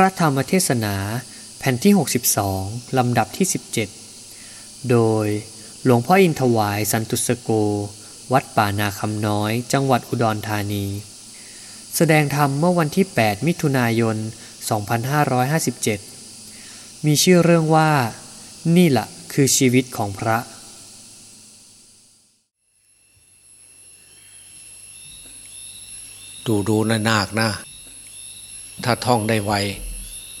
ระธรรมเทศนาแผ่นที่ 62 ลำดับที่ 17 โดยหลวงพ่ออินทวายสันตุสโก วัดป่านาคำน้อย จังหวัดอุดรธานี แสดงธรรมเมื่อวันที่ 8 มิถุนายน 2557 มีชื่อเรื่องว่า นี่แหละคือชีวิตของพระ ดูดูนะนาคนะ ถ้าท่องได้ไว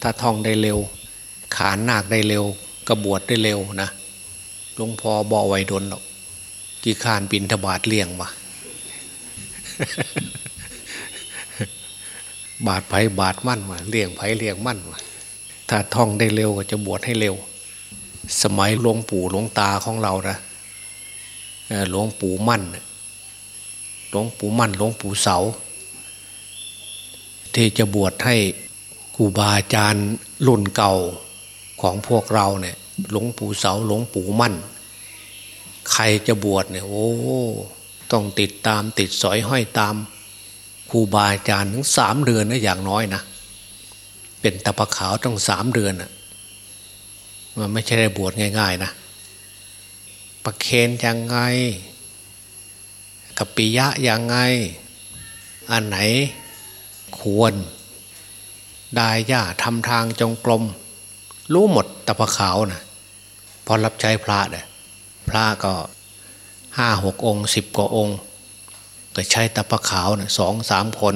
ถ้าท่องได้เร็ว ขานนาคได้เร็ว กระบวดได้เร็วนะหลวงพ่อบ่อไวดนหรอกกี่ขานบินทบาทเลี่ยงมาบาทไผ่บาทมั่นมาเลี่ยงไผ่เลี่ยงมั่นมาถ้าท่องได้เร็วก็จะบวชให้เร็ว สมัยหลวงปู่หลวงตาของเรานะหลวงปู่มั่นหลวงปู่มั่นหลวงปู่เสา ที่จะบวชให้ รูบาอาจารย์รุ่นเก่าของพวกเราเนี่ยหลวงปู่เสาหลวงปู่มั่น ใครจะบวชเนี่ยโอ้ต้องติดตามติดสอยห้อยตามครูบาอาจารย์ถึงสามเดือนนะอย่างน้อยนะเป็นตะปะขาวต้องสามเดือนอะมันไม่ใช่ได้บวชง่าย ๆ นะประเคนยังไงกับปิยะยังไง อันไหนควร ได้ย่าทำทางจงกรมรู้หมดตะพะขาวนะพอรับใช้พระเนี่ยพระก็ห้าหกองสิบกว่าองค์ก็ใช้ตะพะขาวนะสองสามคน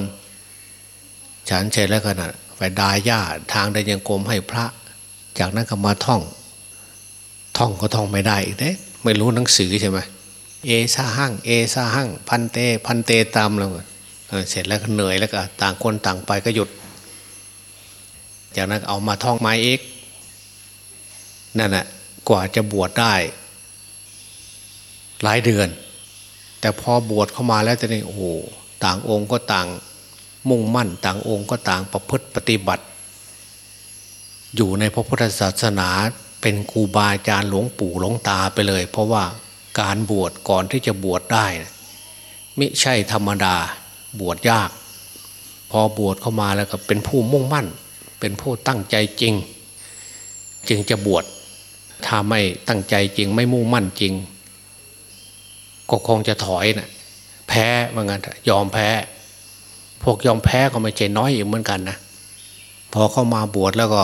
ฉันเสร็จแล้วก็นะไปดาย่าทางได้ยังกรมให้พระ จากนั้นก็มาท่อง ท่องก็ท่องไม่ได้อีกเด้ไม่รู้หนังสือใช่ไหมเอซาหั่งเอซาหั่งพันเต พันเตตามแล้วเออเสร็จแล้วก็เหนื่อยแล้วก็ต่างคนต่างไปก็หยุด จากนั้นเอามาท่องไม้เอกนั่นแหะกว่าจะบวชได้ หลายเดือน แต่พอบวชเข้ามาแล้วจะนี่โอ้ต่างองค์ก็ต่างมุ่งมั่น ต่างองค์ก็ต่างประพฤติปฏิบัติ อยู่ในพระพุทธศาสนาเป็นครูบาอาจารย์หลวงปู่หลวงตาไปเลย เพราะว่าการบวชก่อนที่จะบวชได้ไม่ใช่ธรรมดาบวชยาก พอบวชเข้ามาแล้วก็เป็นผู้มุ่งมั่น เป็นผู้ตั้งใจจริง จึงจะบวชถ้าไม่ตั้งใจจริง ไม่มุ่งมั่นจริง ก็คงจะถอยนะ่ะแพ้เหมือนกันยอมแพ้ พวกยอมแพ้ก็ไม่ใจน้อยอีกเหมือนกันนะพอเข้ามาบวชแล้วก็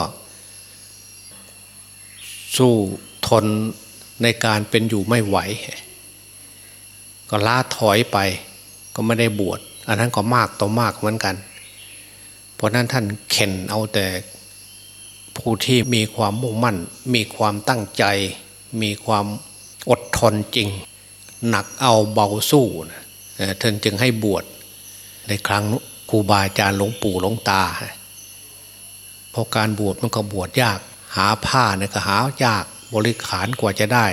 สู้ทนในการเป็นอยู่ไม่ไหว ก็ล่าถอยไป ก็ไม่ได้บวชอันนั้นก็มากต่อมากเหมือนกัน เพราะนั้นท่านเข็นเอาแต่ผู้ที่มีความมุ่งมั่น มีความตั้งใจ มีความอดทนจริง หนักเอาเบาสู้นะท่านจึงให้บวชในครั้งครูบาอาจารย์หลวงปู่หลวงตาเพราะการบวชมันก็บวชยาก หาผ้าเนี่ยก็หายากบริขารกว่าจะได้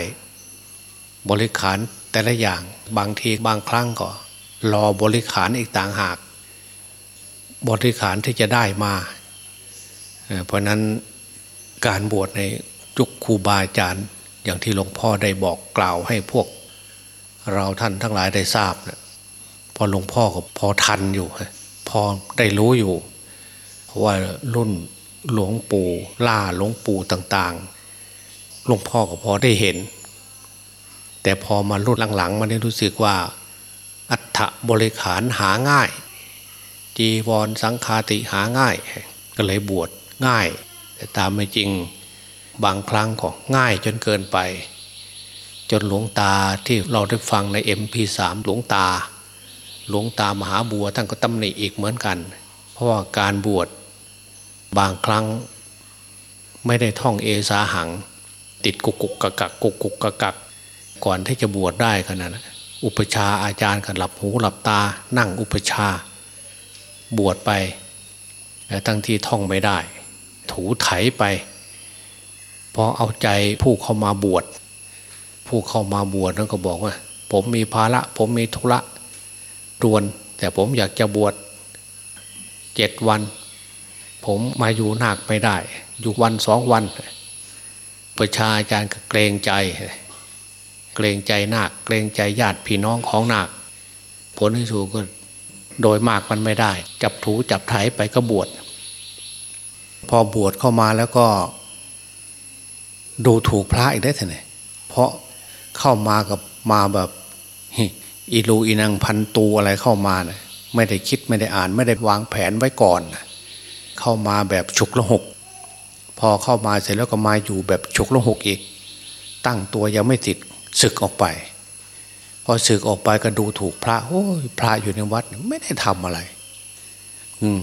บริขารแต่ละอย่างบางทีบางครั้งก็ รอบริขารอีกต่างหาก บริขารที่จะได้มา เพราะนั้นการบวชในจุกครูบาอาจารย์ อย่างที่หลวงพ่อได้บอกกล่าวให้พวก เราท่านทั้งหลายได้ทราบนะพอหลวงพ่อก็พอทันอยู่ พอได้รู้อยู่ เพราะว่ารุ่นหลวงปู่ล่าหลวงปู่ต่างๆหลวงพ่อก็พอได้เห็น แต่พอมารุ่นหลังๆ มันได้รู้สึกว่า อัฐบริขารหาง่าย จีวรสังคาติหาง่าย ก็เลยบวชง่าย แต่ตามไม่จริงบางครั้งก็ง่ายจนเกินไป จนหลวงตาที่เราได้ฟังใน MP3 หลวงตา หลวงตามหาบัวท่านก็ตำหนิอีกเหมือนกัน เพราะว่าการบวชบางครั้งไม่ได้ท่องเอสาหัง ติดกุกกุกกักกักกุกกุกกักกักก่อนที่จะบวชได้ขนาดนั้นอุปชาอาจารย์กันหลับหูหลับตา นั่งอุปชา บวชไปทั้งที่ท่องไม่ได้ ถูไถไปพอเอาใจผู้เข้ามาบวช ผู้เข้ามาบวชนั่นก็บอกว่า ผมมีภาระ ผมมีธุระรวน แต่ผมอยากจะบวชเจ็ดวัน ผมมาอยู่นักไม่ได้ อยู่วันสองวัน ประชาอาจารย์ก็เกรงใจ เกรงใจนาคเกรงใจญาติพี่น้องของนาคผลที่สุดก็ โดยมากมันไม่ได้ จับถูจับไถไปก็บวชพอบวชเข้ามาแล้วก็ ดูถูกพระอีกได้ท่านเพราะเข้ามากับมาแบบอีลูอีนังพันตูอะไรเข้ามาเนะี่ยไม่ได้คิดไม่ได้อ่านไม่ได้วางแผนไว้ก่อนเข้ามาแบบฉุกละหก พอเข้ามาเสร็จแล้วก็มาอยู่แบบฉุกละหกอีก ตั้งตัวยังไม่ติดศึกออกไป อศึกออกไปก็ดูถูกพระโอ้ยพระอยู่ในวัดไม่ได้ทำอะไร อืม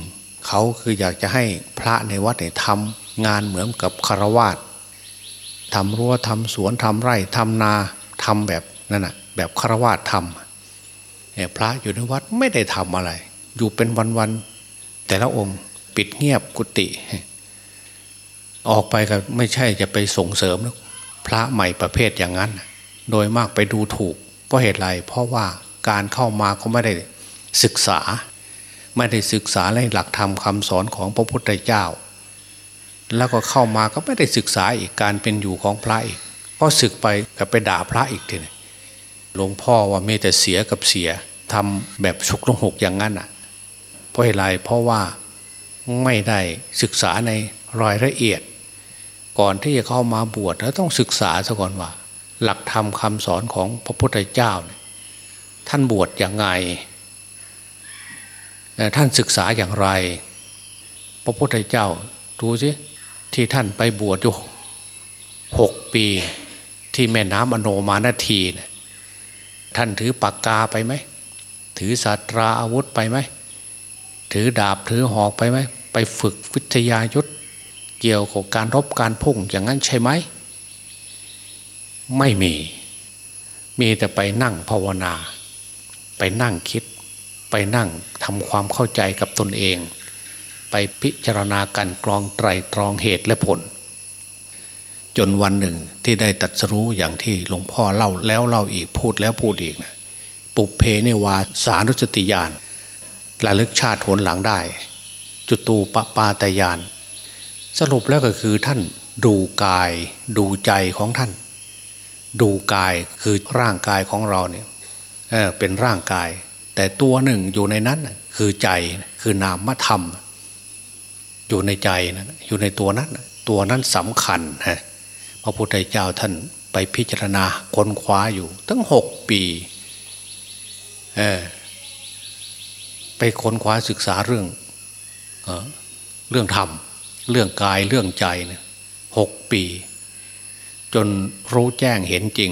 เขาคืออยากจะให้พระในวัดเนี่ยทำงานเหมือนกับคารวาสทำรั้วทำสวนทำไร่ทำนาทำแบบนั่นน่ะแบบคารวาสทำเนี่ยพระอยู่ในวัดไม่ได้ทำอะไร อยู่เป็นวันๆแต่ละองค์ปิดเงียบกุฏิออกไปก็ไม่ใช่จะไปส่งเสริม พระใหม่ประเภทอย่างนั้น โดยมากไปดูถูก เพราะเหตุไรเพราะว่าการเข้ามาเขาไม่ได้ศึกษา ไม่ได้ศึกษาในหลักธรรมคำสอนของพระพุทธเจ้า แล้วก็เข้ามาก็ไม่ได้ศึกษาอีกการเป็นอยู่ของพระอีกพอศึกไปก็ไปด่าพระอีกทีนหลวงพ่อว่ามีแต่เสียกับเสียทำแบบชุกลงหกอย่างนั้นอะ เพราะเหตุไรเพราะว่าไม่ได้ศึกษาในรายละเอียด ก่อนที่จะเข้ามาบวชแล้วต้องศึกษาซะก่อนว่า หลักธรรมคำสอนของพระพุทธเจ้าเนี่ยท่านบวชอย่างไง ท่านศึกษาอย่างไร พระพุทธเจ้าดูสิที่ท่านไปบวชอยู่หกปีที่แม่น้ำอโนมานาทีเนี่ยท่านถือปากกาไปไหม ถือสัตราอาวุธไปไหม ถือดาบถือหอกไปไหม ไปฝึกวิทยายุทธเกี่ยวกับการรบการพุ่งอย่างนั้นใช่ไหม ไม่มี มีแต่ไปนั่งภาวนา ไปนั่งคิด ไปนั่งทำความเข้าใจกับตนเอง ไปพิจารณาการกรองไตรตรองเหตุและผล จนวันหนึ่งที่ได้ตัดสู้อย่างที่หลวงพ่อเล่าแล้วเล่าอีกพูดแล้วพูดอีกนะปุเพเนวาสารุสติญาณระลึกชาติผลหลังได้ จุตูปปาตยาน สรุปแล้วก็คือท่านดูกายดูใจของท่าน ดูกายคือร่างกายของเราเนี่ยเเป็นร่างกาย แต่ตัวหนึ่งอยู่ในนั้นคือใจคือนามธรรม อยู่ในใจนะอยู่ในตัวนั้นตัวนั้นสำคัญฮะพระพุทธเจ้าท่านไปพิจารณาค้นคว้าอยู่ ตั้งหกปีไปค้นคว้าศึกษาเรื่องเเรื่องธรรม เรื่องกายเรื่องใจเนี่ยหกปี จนรู้แจ้งเห็นจริง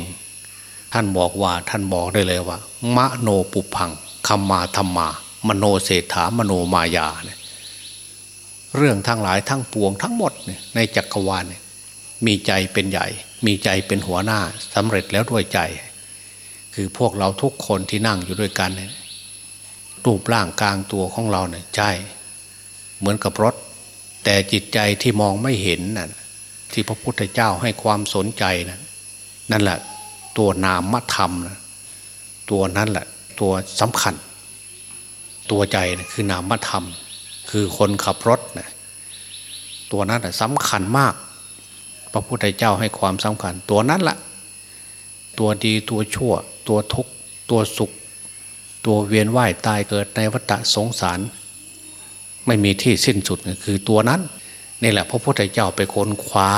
ท่านบอกว่าท่านบอกได้เลยว่า มโนปุพังคัมมาธรรมา มโนเศรษฐามโนมายาเนี่ยเรื่องทั้งหลายทั้งปวงทั้งหมดในจักรวาลมีใจเป็นใหญ่ มีใจเป็นหัวหน้าสำเร็จแล้วด้วยใจ คือพวกเราทุกคนที่นั่งอยู่ด้วยกันเนี่ยรูปร่างกลางตัวของเราเนี่ยใช่ เหมือนกับรถ แต่จิตใจที่มองไม่เห็นน่ะ ที่พระพุทธเจ้าให้ความสนใจนะนั่นแหละ ตัวนามธรรมนะตัวนั้นแหละ ตัวสำคัญ ตัวใจนะคือนามธรรม คือคนขับรถนะตัวนั้นแหละสำคัญมาก พระพุทธเจ้าให้ความสำคัญ ตัวนั้นแหละตัวดีตัวชั่ว ตัวทุกข์ตัวสุข ตัวเวียนว่ายตายเกิดในวัฏสงสาร ไม่มีที่สิ้นสุดคือตัวนั้น นี่แหละพระพุทธเจ้าไปค้นคว้า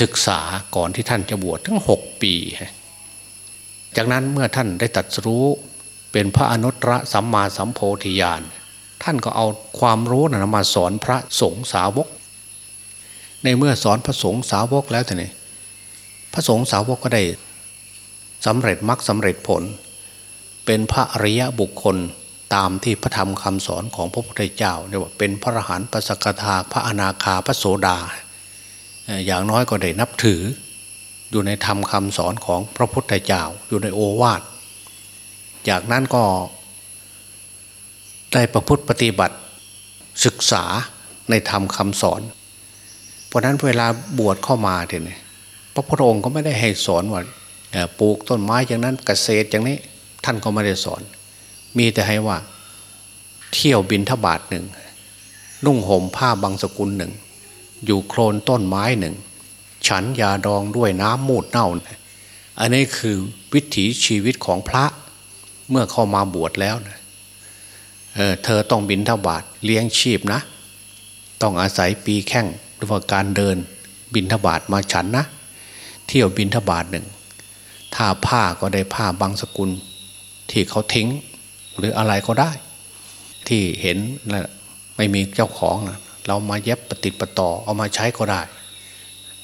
ศึกษาก่อนที่ท่านจะบวชทั้งหกปี จากนั้นเมื่อท่านได้ตัดรู้เป็นพระอนุตตรสัมมาสัมโพธิญาณท่านก็เอาความรู้นะมาสอนพระสงฆ์สาวก ในเมื่อสอนพระสงฆ์สาวกแล้วแต่นี่พระสงฆ์สาวกก็ได้สำเร็จมรรคสำเร็จผล เป็นพระอริยบุคคล ตามที่พระธรรมคำสอนของพระพุทธเจ้าเรียว่าเป็นพระอรหันต์ปัสกทาพระอนาคาพระโสดา อย่างน้อยก็ได้นับถือ อยู่ในธรรมคำสอนของพระพุทธเจ้าอยู่ในโอวาทจากนั้นก็ได้ประพฤติปฏิบัติศึกษาในธรรมคำสอน เพราะนั้นเวลาบวชเข้ามาเนี่ยพระพุทธองค์ก็ไม่ได้ให้สอนว่าปลูกต้นไม้อย่างนั้นเกษตรอย่างนี้ท่านก็ไม่ได้สอน มีแต่ให้ว่า เที่ยวบินทบาทหนึ่งนุ่งห่มผ้าบางสกุลหนึ่ง อยู่โคลนต้นไม้หนึ่ง ฉันยาดองด้วยน้ำมูดเน่า อันนี้คือวิถีชีวิตของพระเมื่อเข้ามาบวชแล้วนะเเธอต้องบินทบาทเลี้ยงชีพนะ ต้องอาศัยปีแข้งหรือว่าการเดินบินทบาทมาฉันนะ เที่ยวบินทบาทหนึ่ง ถ้าผ้าก็ได้ผ้าบางสกุลที่เขาทิ้ง หรืออะไรก็ได้ ที่เห็นนะไม่มีเจ้าของนะเรามาเย็บปฏิปต่อเอามาใช้ก็ได้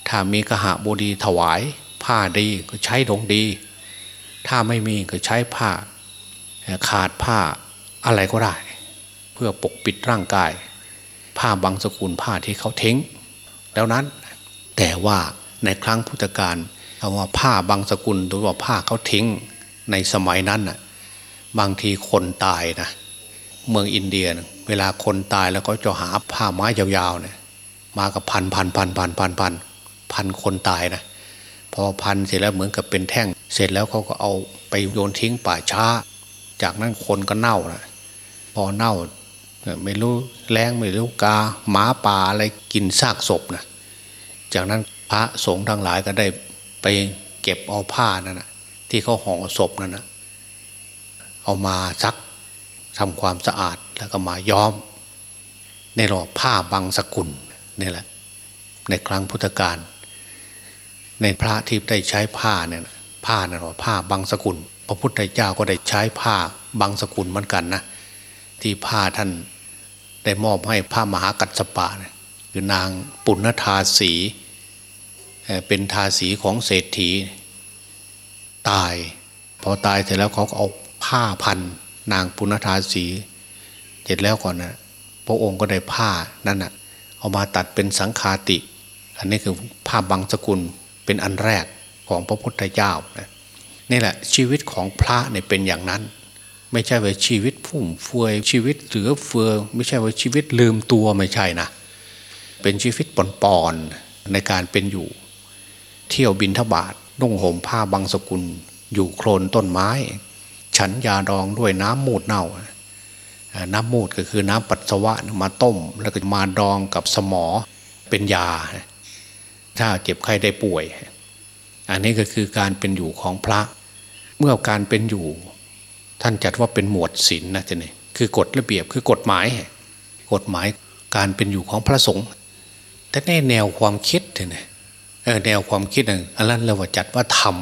ถ้ามีกระหาบดีถวาย ผ้าดีก็ใช้ดงดี ถ้าไม่มีก็ใช้ผ้า ขาดผ้าอะไรก็ได้ เพื่อปกปิดร่างกาย ผ้าบางสกุลผ้าที่เขาทิ้ง แล้วนั้นแต่ว่าในครั้งพุทธกาลคำว่าผ้าบางสกุลหรือว่าผ้าเขาทิ้งในสมัยนั้นน่ะ บางทีคนตายนะเมืองอินเดียนะเวลาคนตายแล้วก็จะหาผ้าไม้ยาวๆเนี่ยมากับพันพันพันพันพันพันพันคนตายนะพอพันเสร็จแล้วเหมือนกับเป็นแท่ง เสร็จแล้วเขาก็เอาไปโยนทิ้งป่าช้า จากนั้นคนก็เน่านะพอเน่าไม่รู้แรงไม่รู้กาหมาป่าอะไรกินซากศพนะจากนั้นพระสงฆ์ทั้งหลายก็ได้ไปเก็บเอาผ้านั่นนะที่เขาห่อศพนั่นนะ เอามาซักทำความสะอาดแล้วก็มาย้อม ในรอผ้าบางสกุลนี่แหละ ในครั้งพุทธกาลในพระที่ได้ใช้ผ้าเนี่ยผ้านั่นว่าผ้าบางสกุล พระพุทธเจ้าก็ได้ใช้ผ้าบางสกุลเหมือนกันนะที่ผ้าท่านได้มอบให้พระมหากัสสปะเนี่ยคือนางปุณณธาสี เป็นทาสีของเศรษฐี ตาย พอตายเสร็จแล้วเขาก็เอา ผ้าพันนางปุณธาสีเสร็จแล้วก่อนนะพระองค์ก็ได้ผ้านั่นนะเอามาตัดเป็นสังคาติ อันนี้คือผ้าบางสกุลเป็นอันแรกของพระพุทธเจ้านะนี่แหละชีวิตของพระเนี่ยเป็นอย่างนั้น ไม่ใช่ว่าชีวิตพุ่มเฟือยชีวิตเหลือเฟือ ไม่ใช่ว่าชีวิตลืมตัวไม่ใช่นะเป็นชีวิตปอนๆในการเป็นอยู่ เที่ยวบินทบาทนุ่งห่มผ้าบางสกุล อยู่โคลนต้นไม้ ฉันยาดองด้วยน้ำมูดเน่า น้ำมูดก็คือน้ำปัสสาวะมาต้ม แล้วก็มาดองกับสมอเป็นยา ถ้าเจ็บไข้ได้ป่วย อันนี้ก็คือการเป็นอยู่ของพระ เมื่อการเป็นอยู่ ท่านจัดว่าเป็นหมวดศีลนนะจ๊ะนี่คือกฎระเบียบคือกฎหมาย กฎหมายการเป็นอยู่ของพระสงฆ์แต่ในแนวความคิดเนี่ยแนวความคิดอันนั้นเราว่าจัดว่าธรรม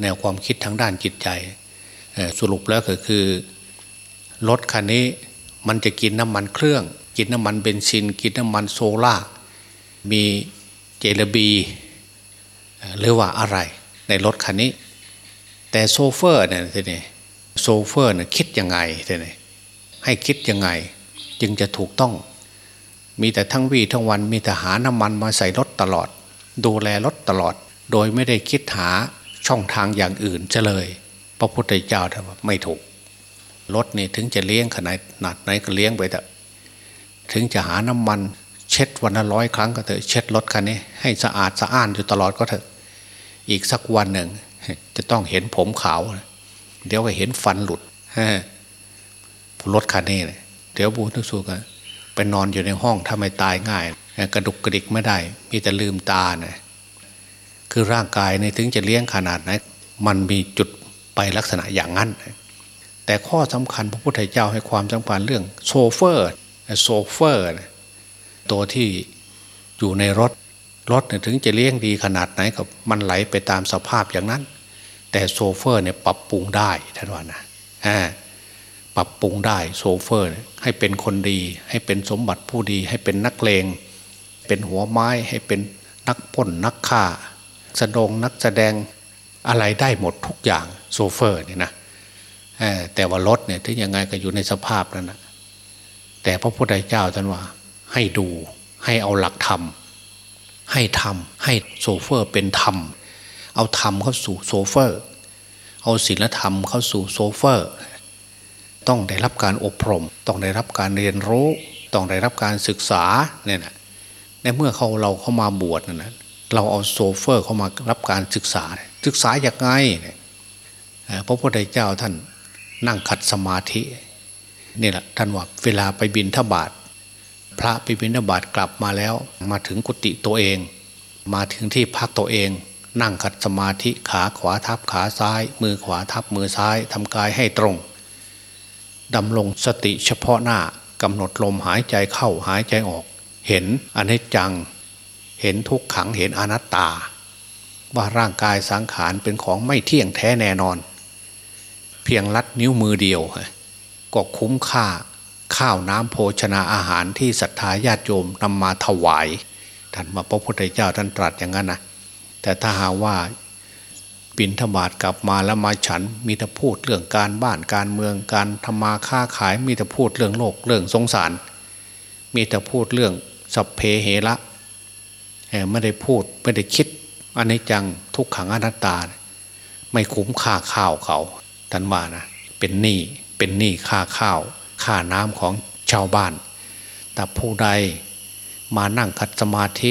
แนวความคิดทางด้านจิตใจ สรุปแล้วก็คือรถคันนี้มันจะกินน้ำมันเครื่อง กินน้ำมันเบนซิน กินน้ำมันโซล่ามีเจลบีหรือว่าอะไรในรถคันนี้ แต่โซเฟอร์เนี่ยทีนี้โซเฟอร์เนี่ยคิดยังไงทีนี้ให้คิดยังไง จึงจะถูกต้อง มีแต่ทั้งวีทั้งวันมีแต่หาน้ำมันมาใส่รถตลอด ดูแลรถตลอด โดยไม่ได้คิดหาช่องทางอย่างอื่นเลย พระพุทธเจ้าท่านว่าไม่ถูกรถนี่ถึงจะเลี้ยงขนาดหนัดไหนก็เลี้ยงไปแต่ถึงจะหาน้ำมัน เช็ดวันละร้อยครั้งก็เถอะเช็ดรถคันนี้ให้สะอาดสะอ้านอยู่ตลอดก็เถอะ อีกสักวันหนึ่ง จะต้องเห็นผมขาว เดี๋ยวก็เห็นฟันหลุดรถคันนี้เดี๋ยวบูทุกสุกันไปนอนอยู่ในห้องถ้าไม่ตายง่าย กระดุกกระดิกไม่ได้ มีแต่ลืมตาเนี่ยคือร่างกายเนี่ถึงจะเลี้ยงขนาดไหนมันมีจุด ไปลักษณะอย่างนั้น แต่ข้อสำคัญพระพุทธเจ้าให้ความสำคัญเรื่องโซเฟอร์โซเฟอร์ตัวที่อยู่ในรถรถถึงจะเลี้ยงดีขนาดไหนกับมันไหลไปตามสภาพอย่างนั้น แต่โซเฟอร์เนี่ยปรับปรุงได้ท่านว่านะปรับปรุงได้โซเฟอร์ ให้เป็นคนดี ให้เป็นสมบัติผู้ดี ให้เป็นนักเลง เป็นหัวไม้ให้เป็นนักปล้นนักฆ่าแสดงนักแสดงอะไรได้หมดทุกอย่าง โซเฟอร์เนี่ยนะแต่ว่ารถเนี่ยถึงยังไงก็อยู่ในสภาพนั้นนะแต่พระพุทธเจ้าท่านว่า ให้ดูให้เอาหลักธรรมให้ทำให้โซเฟอร์เป็นธรรม เอาธรรมเข้าสู่โซเฟอร์ เอาศีลธรรมเข้าสู่โซเฟอร์ ต้องได้รับการอบรม ต้องได้รับการเรียนรู้ ต้องได้รับการศึกษาเนี่ยนะในเมื่อเขาเราเข้ามาบวชนะเราเอาโซเฟอร์เข้ามารับการศึกษา ศึกษาอย่างไง พระพุทธเจ้าท่านนั่งขัดสมาธินี่แหละท่านว่าเวลาไปบินทบาทพระไปบิณฑบาตกลับมาแล้ว มาถึงกุฏิตัวเอง มาถึงที่พักตัวเอง นั่งขัดสมาธิขาขวาทับขาซ้าย มือขวาทับมือซ้ายทำกายให้ตรงดำรงสติเฉพาะหน้ากำหนดลมหายใจเข้าหายใจออก เห็นอนิจจัง เห็นทุกขังเห็นอนัตตา ว่าร่างกายสังขารเป็นของไม่เที่ยงแท้แน่นอน เพียงลัดนิ้วมือเดียว ก็คุ้มค่าข้าวน้ำโภชนาอาหารที่ศรัทธาญาติโยมนำมาถวายท่านมาพระพุทธเจ้าท่านตรัสอย่างนั้นนะแต่ถ้าหาว่าบินธบาตกลับมาแล้วมาฉันมีแต่พูดเรื่องการบ้านการเมืองการทำมาค้าขายมีแต่พูดเรื่องโลกเรื่องสงสาร มีแต่พูดเรื่องสัพเพเหระไม่ได้พูดไม่ได้คิดอันนี้จังทุกขังอนัตตา ไม่คุ้มค่าข้าวเขา ท่านว่านะเป็นหนี้เป็นหนี้ค่าข้าวค่าน้ำของชาวบ้าน แต่ผู้ใดมานั่งคัดสมาธิ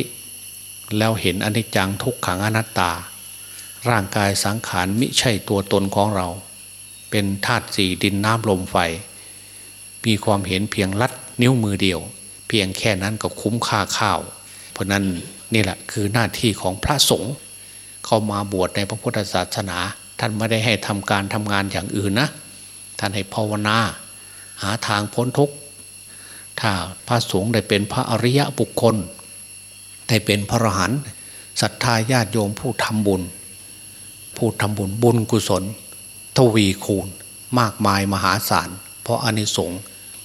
แล้วเห็นอนิจจังทุกขังอนัตตา ร่างกายสังขารมิใช่ตัวตนของเรา เป็นธาตุสี่ดินน้ำลมไฟ มีความเห็นเพียงลัดนิ้วมือเดียว เพียงแค่นั้นก็คุ้มค่าข้าว เพราะนั้นนี่แหละคือหน้าที่ของพระสงฆ์เข้ามาบวชในพระพุทธศาสนา ท่านไม่ได้ให้ทำการทำงานอย่างอื่นนะ ท่านให้ภาวนา หาทางพ้นทุกข์ ถ้าพระสงฆ์ได้เป็นพระอริยะบุคคล ได้เป็นพระอรหันต์ศรัทธาญาติโยมผู้ทำบุญ ผู้ทำบุญบุญกุศล ทวีคูณ มากมายมหาศาล เพราะอานิสงส์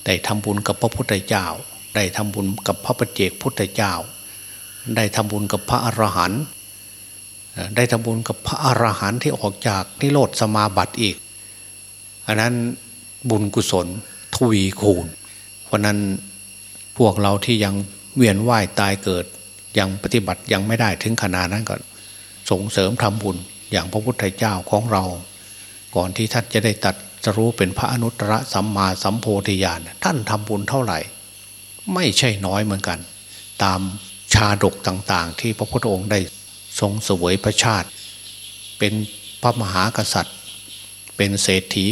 ได้ทำบุญกับพระพุทธเจ้า ได้ทำบุญกับพระปเจกพุทธเจ้า ได้ทำบุญกับพระอรหันต์ ได้ทำบุญกับพระอรหันต์ที่ออกจากนิโรธสมาบัติอีก อันนั้นบุญกุศลทวีคูณ เพราะนั้นพวกเราที่ยังเวียนว่ายตายเกิด ยังปฏิบัติยังไม่ได้ถึงขนาดนั้นก็ส่งเสริมทำบุญอย่างพระพุทธเจ้าของเรา ก่อนที่ท่านจะได้ตัดจะรู้เป็นพระอนุตตรสัมมาสัมโพธิญาณท่านทำบุญเท่าไหร่ ไม่ใช่น้อยเหมือนกัน ตามชาดกต่างๆ ที่พระพุทธองค์ได้ ทรงเสวยพระชาติ เป็นพระมหากษัตริย์ เป็นเศรษฐี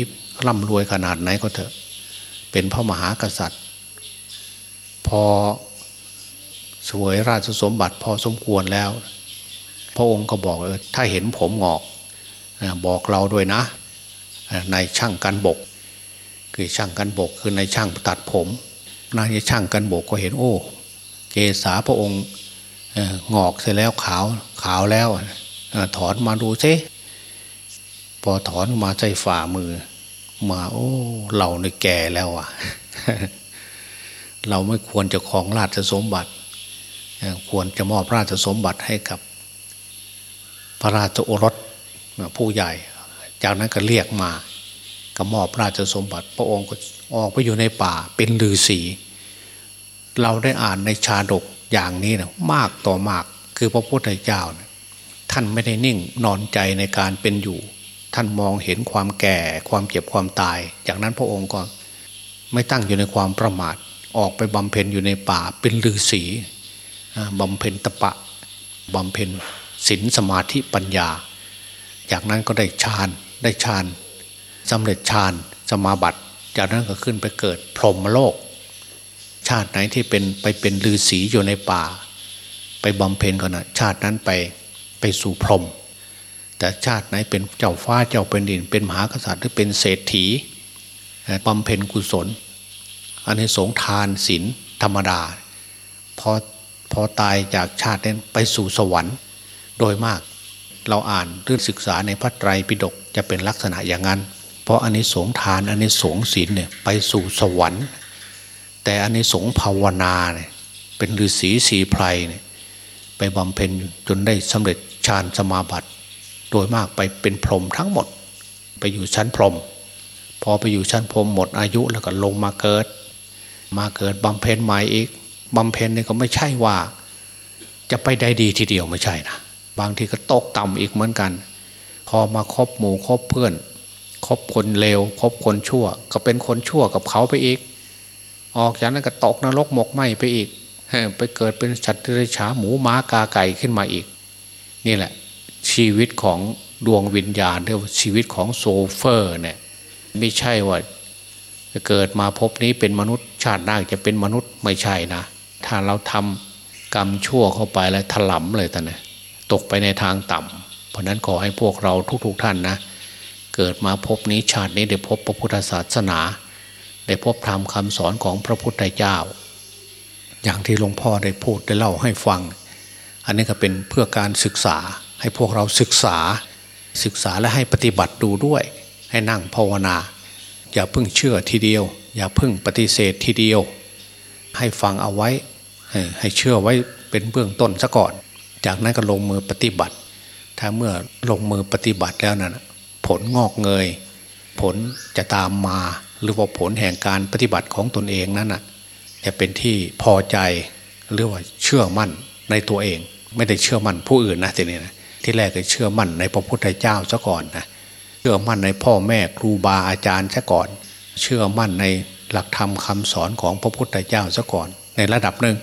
ร่ำรวยขนาดไหนก็เถอะ เป็นพระมหากษัตริย์ พอสวยราชสมบัติพอสมควรแล้ว พระองค์ก็บอกเออถ้าเห็นผมงอกบอกเราด้วยนะในช่างกันบก คือช่างกันบกคือในช่างตัดผมนายช่างกันบกก็เห็นโอ้ เกษาพระองค์ งอกเสร็จแล้วขาวขาวแล้วถอนมาดูซิพอถอนมาใจฝ่ามือ มาโอ้เราในแก่แล้วอะ เราไม่ควรจะครองราชสมบัติ ควรจะมอบราชสมบัติให้กับ พระราชโอรสผู้ใหญ่ จากนั้นก็เรียกมาก็มอบราชสมบัติ พระองค์ก็ออกไปอยู่ในป่าเป็นฤาษีเราได้อ่านในชาดก อย่างนี้นะมากต่อมากคือพระพุทธเจ้านะท่านไม่ได้นิ่งนอนใจในการเป็นอยู่ ท่านมองเห็นความแก่ความเจ็บความตาย จากนั้นพระองค์ก็ไม่ตั้งอยู่ในความประมาท ออกไปบำเพ็ญอยู่ในป่าเป็นฤาษีบำเพ็ญตะปะบำเพ็ญศีลสมาธิปัญญา จากนั้นก็ได้ฌานได้ฌานสำเร็จฌานสมาบัติ จากนั้นก็ขึ้นไปเกิดพรหมโลก ชาติไหนที่เป็นไปเป็นฤาษีอยู่ในป่า ไปบำเพ็ญก่อนนะชาตินั้นไปไปสู่พรหมแต่ชาติไหนเป็นเจ้าฟ้าเจ้าเป็นดิน เป็นมหากษัตริย์หรือเป็นเศรษฐีบำเพ็ญกุศล อันนี้สงทานศีลธรรมดาพอพอตายจากชาตินั้นไปสู่สวรรค์ โดยมากเราอ่านเรื่องศึกษาในพระไตรปิฎกจะเป็นลักษณะอย่างนั้น เพราะอันนี้สงทานอันนี้สงศีลเนี่ยไปสู่สวรรค์ แต่อันนี้สงภาวนาเนี่ยเป็นฤาษีสีไพรเนี่ยไปบำเพ็ญจนได้สำเร็จฌานสมาบัติ โดยมากไปเป็นพรหมทั้งหมด ไปอยู่ชั้นพรหมพอไปอยู่ชั้นพรหมหมดอายุแล้วก็ลงมาเกิด มาเกิดบำเพ็ญใหม่อีกบำเพ็ญเนี่ยก็ไม่ใช่ว่า จะไปได้ดีทีเดียวไม่ใช่นะบางทีก็ตกต่ำอีกเหมือนกัน พอมาคบหมู่คบเพื่อนคบคนเลวคบคนชั่ว ก็เป็นคนชั่วกับเขาไปอีก ออกจากนั้นก็ตกนรกหมกไหมไปอีกไปเกิดเป็นสัตว์ที่ไรฉาหมูม้ากาไก่ขึ้นมาอีก นี่แหละ ชีวิตของดวงวิญญาณเรียกว่าชีวิตของโซเฟอร์เนี่ยไม่ใช่ว่าจะเกิดมาพบนี้เป็นมนุษย์ชาติหน้าจะเป็นมนุษย์ไม่ใช่นะ ถ้าเราทำกรรมชั่วเข้าไปแล้วถลำเลยท่านนะตกไปในทางต่ำเพราะนั้นขอให้พวกเราทุกๆทท่านนะ เกิดมาพบนี้ชาตินี้ได้พบพระพุทธศาสนา ได้พบธรรมคำสอนของพระพุทธเจ้า อย่างที่หลวงพ่อได้พูดได้เล่าให้ฟัง อันนี้ก็เป็นเพื่อการศึกษาให้พวกเราศึกษา ศึกษาและให้ปฏิบัติดูด้วย ให้นั่งภาวนา อย่าเพิ่งเชื่อทีเดียว อย่าเพิ่งปฏิเสธทีเดียว ให้ฟังเอาไว้ ให้เชื่อไว้เป็นเบื้องต้นซะก่อน จากนั้นก็ลงมือปฏิบัติ ถ้าเมื่อลงมือปฏิบัติแล้วนะั้นผลงอกเงย ผลจะตามมา หรือว่าผลแห่งการปฏิบัติของตนเองนั้นนะจะเป็นที่พอใจหรือว่าเชื่อมั่นในตัวเอง ไม่ได้เชื่อมั่นผู้อื่นนะทีนี้นะที่แรกก็เชื่อมั่นในพระพุทธเจ้าซะก่อนนะเชื่อมั่นในพ่อแม่ครูบาอาจารย์ซะก่อน เชื่อมั่นในหลักธรรมคาสอนของพระพุทธเจ้าซะก่อน ในระดับหนึ่ง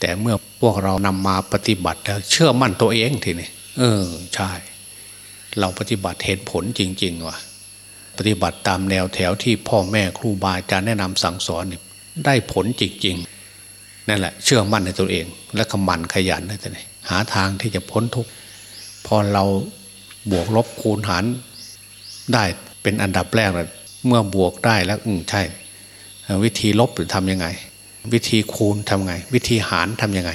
แต่เมื่อพวกเรานำมาปฏิบัติแล้วเชื่อมั่นตัวเองทีนี้เออใช่ เราปฏิบัติเห็นผลจริง ๆว่ะ ปฏิบัติตามแนวแถวที่พ่อแม่ครูบาอาจารย์แนะนำสั่งสอนได้ผลจริงๆนั่นแหละ เชื่อมั่นในตัวเอง และขมันขยันนั่นเองหาทางที่จะพ้นทุกข์พอเราบวกลบคูณหารได้เป็นอันดับแรกเลยเมื่อบวกได้แล้วอืมใช่ วิธีลบหรือทำยังไง วิธีคูณทำไง วิธีหารทำยังไง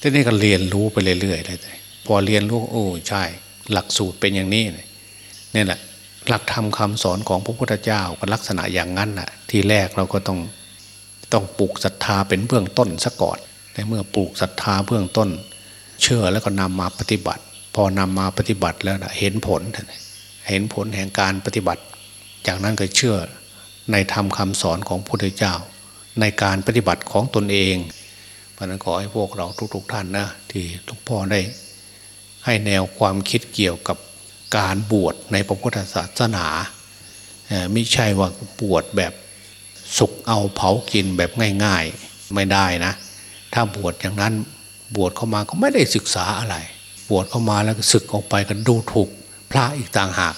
ทีนี้ก็เรียนรู้ไปเรื่อยๆเลยพอเรียนรู้โอ้ใช่ หลักสูตรเป็นอย่างนี้นี่แหละ หลักธรรมคาสอนของพระพุทธเจ้าก็ลักษณะอย่างนั้นน่ะ ทีแรกเราก็ต้องต้องปลูกศรัทธาเป็นเบื้องต้นซะก่อนในเมื่อปลูกศรัทธาเบื้องต้น เชื่อแล้วก็นำมาปฏิบัติ พอนำมาปฏิบัติแล้วเห็นผล เห็นผลแห่งการปฏิบัติ จากนั้นก็เชื่อในธรรมคาสอนของพระพุทธเจ้า ในการปฏิบัติของตนเองเพราะนั้นขอให้พวกเราทุกๆท่านนะที่ทุกพ่อได้ให้แนวความคิดเกี่ยวกับ การบวชในพระพุทธศาสนาไม่ใช่ว่าบวชแบบสุกเอาเผากินแบบง่าย ๆไม่ได้นะ ถ้าบวชอย่างนั้นบวชเข้ามาก็ไม่ได้ศึกษาอะไร บวชเข้ามาแล้วก็ศึกออกไปก็ดูถูกพระอีกต่างหาก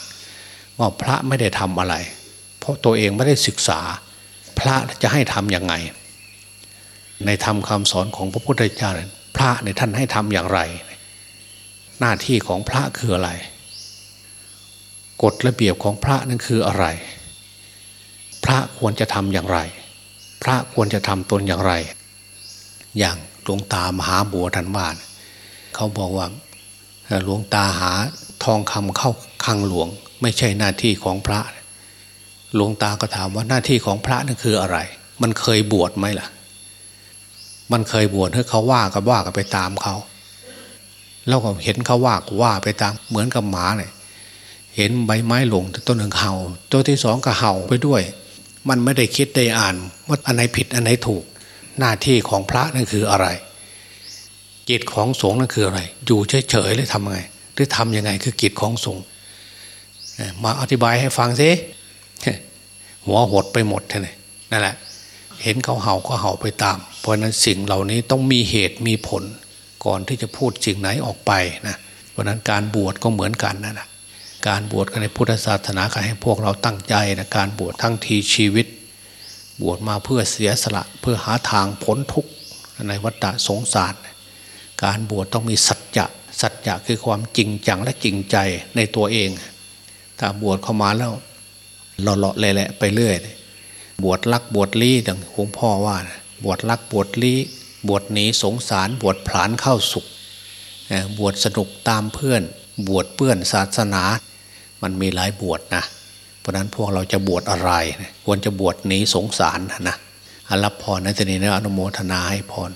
ว่าพระไม่ได้ทำอะไร เพราะตัวเองไม่ได้ศึกษา พระจะให้ทำยังไง ในธรรมคาสอนของพระพุทธเจ้าพระในท่านให้ทำอย่างไร หน้าที่ของพระคืออะไร กฎระเบียบของพระนั่นคืออะไร พระควรจะทำอย่างไร พระควรจะทำตนอย่างไร อย่างหลวงตามหาบัวทันบ้านเขาบอกว่าหลวงตาหาทองคำเข้าคังหลวง ไม่ใช่หน้าที่ของพระหลวงตาก็ถามว่าหน้าที่ของพระนั่นคืออะไร มันเคยบวชไหมล่ะ มันเคยบวชให้เขาว่าก็ว่ากันไปตามเขา แล้วก็เห็นเขาว่าก็ว่าไปตามเหมือนกับหมาเนี่ย เห็นใบไม้หลงต้นหนึ่งเห่าตัวที่สองก็เห่าไปด้วย มันไม่ได้คิดได้อ่านว่าอันไหนผิดอันไหนถูก หน้าที่ของพระนั่นคืออะไร กิจของสงฆ์นั่นคืออะไร อยู่เฉยๆหรือทำไง หรือทำยังไงคือกิจของสงฆ์มาอธิบายให้ฟังสิหัวหดไปหมดท่านนั่นแหละ เห็นเขาเห่าก็เห่าไปตาม เพราะนั้นสิ่งเหล่านี้ต้องมีเหตุมีผล ก่อนที่จะพูดสิ่งไหนออกไปนะเพราะนั้นการบวชก็เหมือนกันนะนแหละ การบวชในพุทธศาสนาก็ให้พวกเราตั้งใจนะการบวชทั้งทีชีวิต บวชมาเพื่อเสียสละเพื่อหาทางพ้นทุกข์ในวัฏสงสาร การบวชต้องมีสัจจะสัจจะคือความจริงจังและจริงใจในตัวเอง ถ้าบวชเข้ามาแล้วเลาะๆแหละไปเรื่อย บวชลักบวชลี้ดังหลวงพ่อว่า บวชลักบวชลี้บวชหนีสงสารบวชผลานเข้าสุขบวชสนุกตามเพื่อน บวชเพื่อนศาสนา มันมีหลายบวชนะ เพราะนั้นพวกเราจะบวชอะไร ควรจะบวชหนีสงสารนะอัรับพรในที่นี้นะอนุโมทนาให้พร